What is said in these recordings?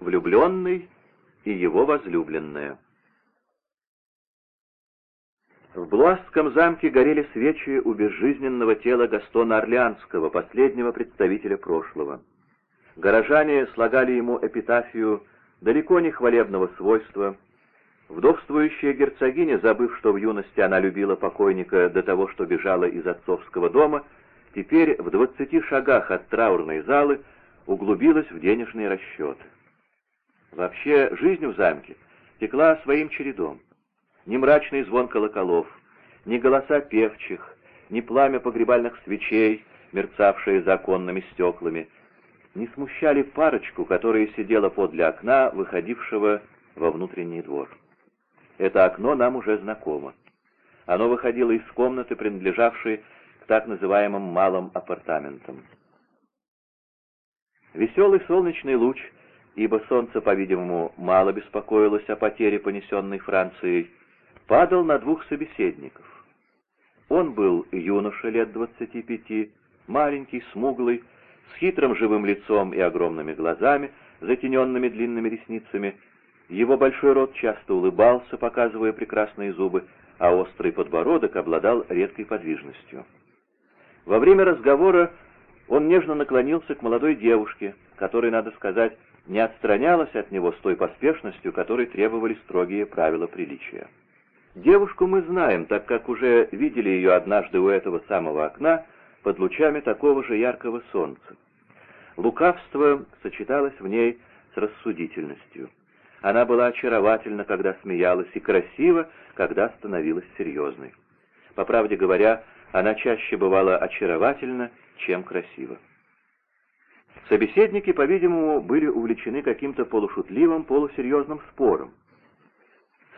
влюбленный и его возлюбленная. В Блуасском замке горели свечи у безжизненного тела Гастона Орлеанского, последнего представителя прошлого. Горожане слагали ему эпитафию далеко не хвалебного свойства. Вдовствующая герцогиня, забыв, что в юности она любила покойника до того, что бежала из отцовского дома, теперь в двадцати шагах от траурной залы углубилась в денежные расчеты. Вообще, жизнь в замке текла своим чередом. Ни мрачный звон колоколов, ни голоса певчих, ни пламя погребальных свечей, мерцавшие за оконными стеклами, не смущали парочку, которая сидела подле окна, выходившего во внутренний двор. Это окно нам уже знакомо. Оно выходило из комнаты, принадлежавшей к так называемым малым апартаментам. Веселый солнечный луч, ибо солнце, по-видимому, мало беспокоилось о потере, понесенной Францией, падал на двух собеседников. Он был юноша лет двадцати пяти, маленький, смуглый, с хитрым живым лицом и огромными глазами, затененными длинными ресницами. Его большой рот часто улыбался, показывая прекрасные зубы, а острый подбородок обладал редкой подвижностью. Во время разговора он нежно наклонился к молодой девушке, которая, надо сказать, не отстранялась от него с той поспешностью, которой требовали строгие правила приличия. Девушку мы знаем, так как уже видели ее однажды у этого самого окна под лучами такого же яркого солнца. Лукавство сочеталось в ней с рассудительностью. Она была очаровательна, когда смеялась, и красива, когда становилась серьезной. По правде говоря, она чаще бывала очаровательна, чем красива. Собеседники, по-видимому, были увлечены каким-то полушутливым, полусерьезным спором.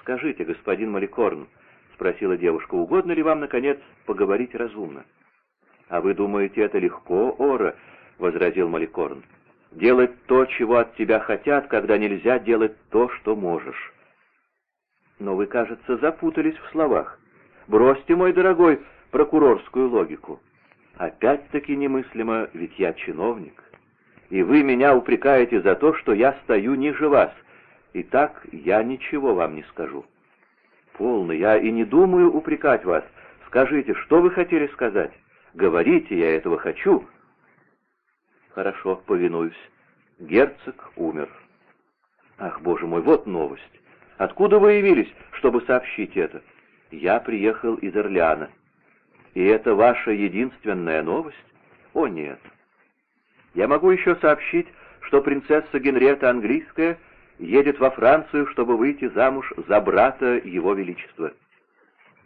«Скажите, господин Маликорн», — спросила девушка, — «угодно ли вам, наконец, поговорить разумно?» «А вы думаете, это легко, Ора?» — возразил Маликорн. «Делать то, чего от тебя хотят, когда нельзя делать то, что можешь». «Но вы, кажется, запутались в словах. Бросьте, мой дорогой, прокурорскую логику. Опять-таки немыслимо, ведь я чиновник. И вы меня упрекаете за то, что я стою ниже вас. И так я ничего вам не скажу». «Полно, я и не думаю упрекать вас. Скажите, что вы хотели сказать?» Говорите, я этого хочу. Хорошо, повинуюсь. Герцог умер. Ах, боже мой, вот новость. Откуда вы явились, чтобы сообщить это? Я приехал из Орлеана. И это ваша единственная новость? О, нет. Я могу еще сообщить, что принцесса Генриетта Английская едет во Францию, чтобы выйти замуж за брата его величества.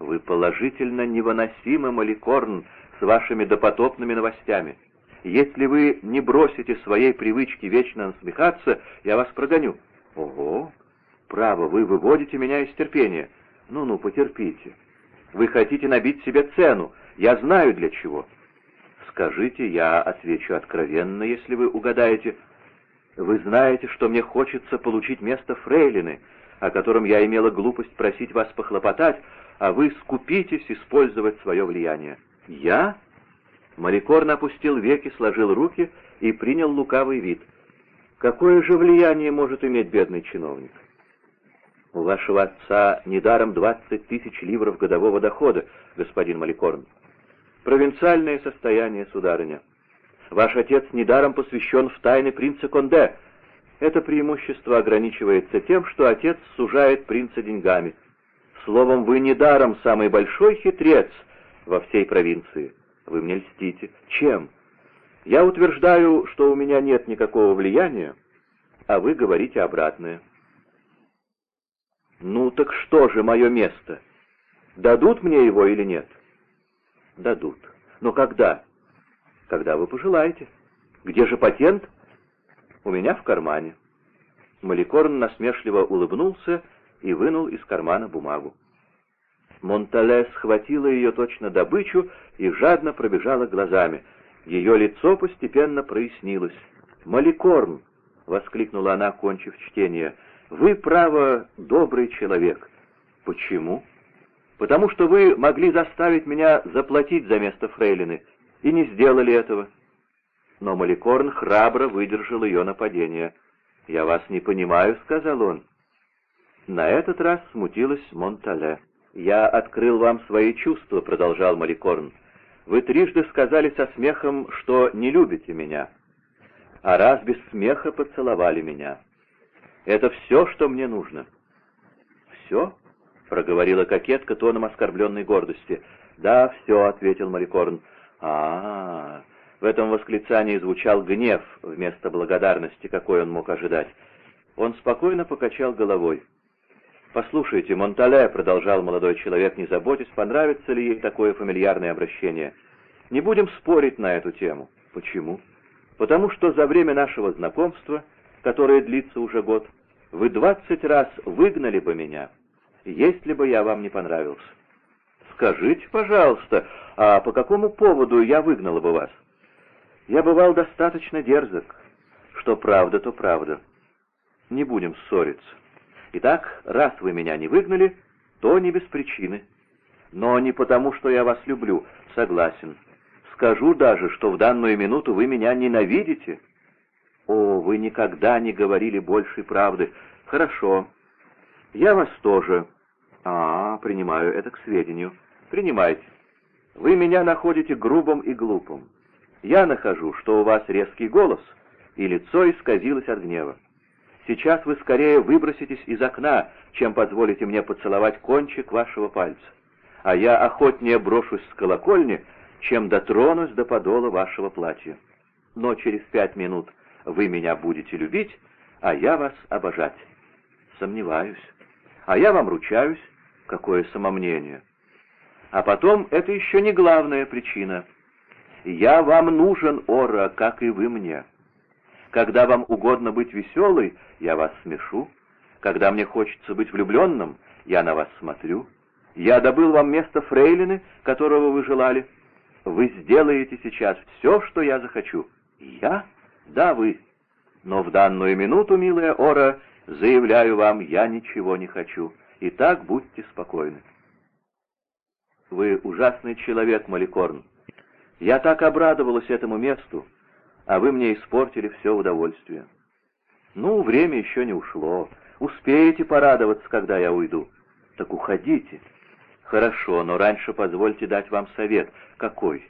Вы положительно невыносимы, Маликорн, с вашими допотопными новостями. Если вы не бросите своей привычки вечно насмехаться, я вас прогоню. Ого! Право, вы выводите меня из терпения. Ну-ну, потерпите. Вы хотите набить себе цену. Я знаю для чего. Скажите, я отвечу откровенно, если вы угадаете. Вы знаете, что мне хочется получить место фрейлины, о котором я имела глупость просить вас похлопотать, а вы скупитесь использовать свое влияние. «Я?» Маликорн опустил веки, сложил руки и принял лукавый вид. «Какое же влияние может иметь бедный чиновник?» «У вашего отца недаром двадцать тысяч ливров годового дохода, господин Маликорн. Провинциальное состояние, сударыня. Ваш отец недаром посвящен в тайны принца Конде. Это преимущество ограничивается тем, что отец сужает принца деньгами. Словом, вы недаром самый большой хитрец — во всей провинции. Вы мне льстите. Чем? Я утверждаю, что у меня нет никакого влияния, а вы говорите обратное. Ну так что же мое место? Дадут мне его или нет? Дадут. Но когда? Когда вы пожелаете. Где же патент? У меня в кармане. Маликорн насмешливо улыбнулся и вынул из кармана бумагу. Монтале схватила ее точно добычу и жадно пробежала глазами. Ее лицо постепенно прояснилось. «Маликорн!» — воскликнула она, кончив чтение. «Вы, право, добрый человек». «Почему?» «Потому что вы могли заставить меня заплатить за место фрейлины, и не сделали этого». Но Маликорн храбро выдержал ее нападение. «Я вас не понимаю», — сказал он. На этот раз смутилась Монтале. «Я открыл вам свои чувства», — продолжал Маликорн. «Вы трижды сказали со смехом, что не любите меня, а раз без смеха поцеловали меня. Это все, что мне нужно». «Все?» — проговорила кокетка тоном оскорбленной гордости. «Да, все», — ответил Маликорн. а, -а, -а В этом восклицании звучал гнев вместо благодарности, какой он мог ожидать. Он спокойно покачал головой. «Послушайте, Монтале», — продолжал молодой человек, не заботясь, понравится ли ей такое фамильярное обращение. «Не будем спорить на эту тему. Почему? Потому что за время нашего знакомства, которое длится уже год, вы двадцать раз выгнали бы меня, если бы я вам не понравился. Скажите, пожалуйста, а по какому поводу я выгнала бы вас? Я бывал достаточно дерзок. Что правда, то правда. Не будем ссориться. Итак, раз вы меня не выгнали, то не без причины. Но не потому, что я вас люблю, согласен. Скажу даже, что в данную минуту вы меня ненавидите. О, вы никогда не говорили большей правды. Хорошо. Я вас тоже. А, принимаю это к сведению. Принимайте. Вы меня находите грубым и глупым. Я нахожу, что у вас резкий голос, и лицо исказилось от гнева. Сейчас вы скорее выброситесь из окна, чем позволите мне поцеловать кончик вашего пальца. А я охотнее брошусь с колокольни, чем дотронусь до подола вашего платья. Но через пять минут вы меня будете любить, а я вас обожать. Сомневаюсь. А я вам ручаюсь. Какое самомнение. А потом, это еще не главная причина. Я вам нужен, Ора, как и вы мне. Когда вам угодно быть веселой, я вас смешу. Когда мне хочется быть влюбленным, я на вас смотрю. Я добыл вам место фрейлины, которого вы желали. Вы сделаете сейчас все, что я захочу. Я? Да, вы. Но в данную минуту, милая Ора, заявляю вам, я ничего не хочу. Итак, будьте спокойны. Вы ужасный человек, Маликорн. Я так обрадовалась этому месту, а вы мне испортили все удовольствие. Ну, время еще не ушло. Успеете порадоваться, когда я уйду. Так уходите. Хорошо, но раньше позвольте дать вам совет. Какой?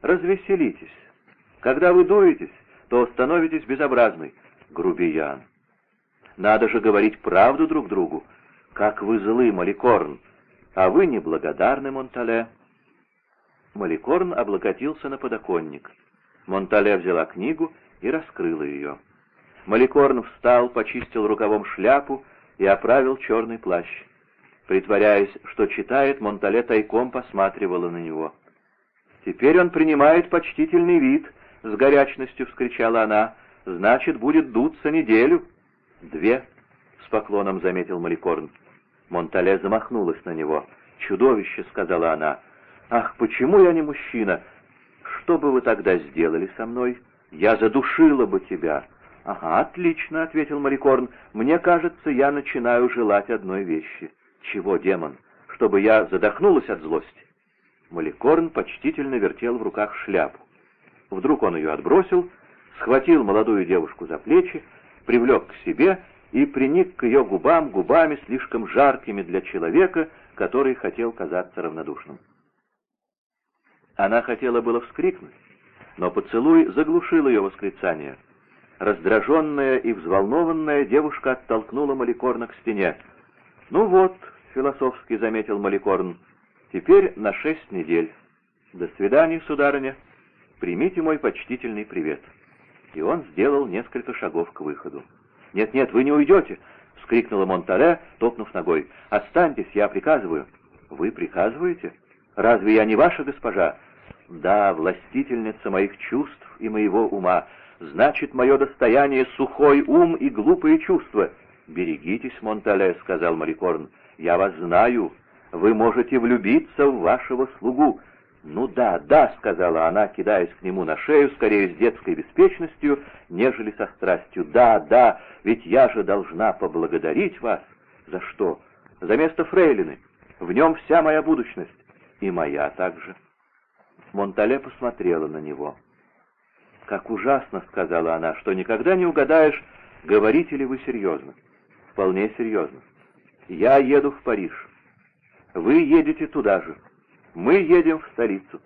Развеселитесь. Когда вы дуетесь, то становитесь безобразной. Грубиян. Надо же говорить правду друг другу. Как вы злы, Маликорн. А вы неблагодарны, Монтале. Маликорн облокотился на подоконник. Монтале взяла книгу и раскрыла ее. Маликорн встал, почистил рукавом шляпу и оправил черный плащ. Притворяясь, что читает, Монтале тайком посматривала на него. «Теперь он принимает почтительный вид», — с горячностью вскричала она. «Значит, будет дуться неделю». «Две», — с поклоном заметил Маликорн. Монтале замахнулась на него. «Чудовище», — сказала она. «Ах, почему я не мужчина? Что бы вы тогда сделали со мной? Я задушила бы тебя». «Ага, отлично», — ответил Марикорн. «Мне кажется, я начинаю желать одной вещи». «Чего, демон? Чтобы я задохнулась от злости?» Маликорн почтительно вертел в руках шляпу. Вдруг он ее отбросил, схватил молодую девушку за плечи, привлек к себе и приник к ее губам губами, слишком жаркими для человека, который хотел казаться равнодушным. Она хотела было вскрикнуть, но поцелуй заглушил ее восклицание. Раздраженная и взволнованная девушка оттолкнула Маликорна к стене. «Ну вот», — философски заметил Маликорн, — «теперь на шесть недель. До свидания, сударыня. Примите мой почтительный привет». И он сделал несколько шагов к выходу. «Нет-нет, вы не уйдете!» — вскрикнула Монтале, топнув ногой. «Останьтесь, я приказываю». «Вы приказываете? Разве я не ваша госпожа?» «Да, властительница моих чувств и моего ума. Значит, мое достояние — сухой ум и глупые чувства». «Берегитесь, Монтале», — сказал Марикорн. «Я вас знаю. Вы можете влюбиться в вашего слугу. «Ну да, да», — сказала она, кидаясь к нему на шею, скорее с детской беспечностью, нежели со страстью. «Да, да, ведь я же должна поблагодарить вас». «За что?» «За место фрейлины. В нем вся моя будущность. И моя также». Монтале посмотрела на него. «Как ужасно», — сказала она, — «что никогда не угадаешь, говорите ли вы серьезно?» «Вполне серьезно. Я еду в Париж. Вы едете туда же. Мы едем в столицу.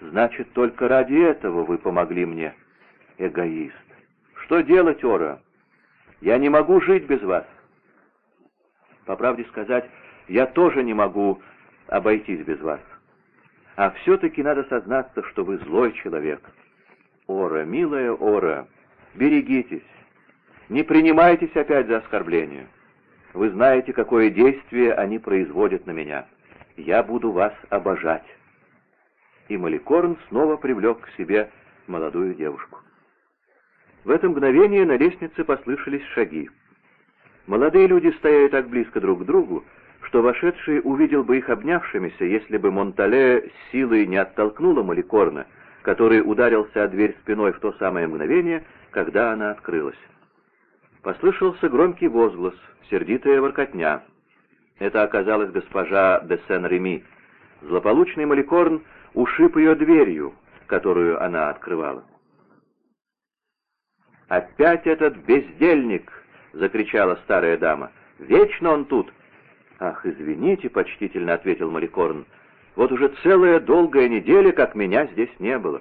Значит, только ради этого вы помогли мне. Эгоист. Что делать, Ора? Я не могу жить без вас. По правде сказать, я тоже не могу обойтись без вас. А все-таки надо сознаться, что вы злой человек. Ора, милая Ора, берегитесь. Не принимайтесь опять за оскорбление. Вы знаете, какое действие они производят на меня. Я буду вас обожать». И Маликорн снова привлек к себе молодую девушку. В это мгновение на лестнице послышались шаги. Молодые люди стояли так близко друг к другу, что вошедший увидел бы их обнявшимися, если бы Монтале силой не оттолкнула Маликорна, который ударился о дверь спиной в то самое мгновение, когда она открылась. Послышался громкий возглас, сердитая воркотня. Это оказалась госпожа де Сен-Реми. Злополучный Маликорн ушиб ее дверью, которую она открывала. «Опять этот бездельник!» — закричала старая дама. «Вечно он тут!» «Ах, извините», — почтительно ответил Маликорн. «Вот уже целая долгая неделя, как меня здесь не было».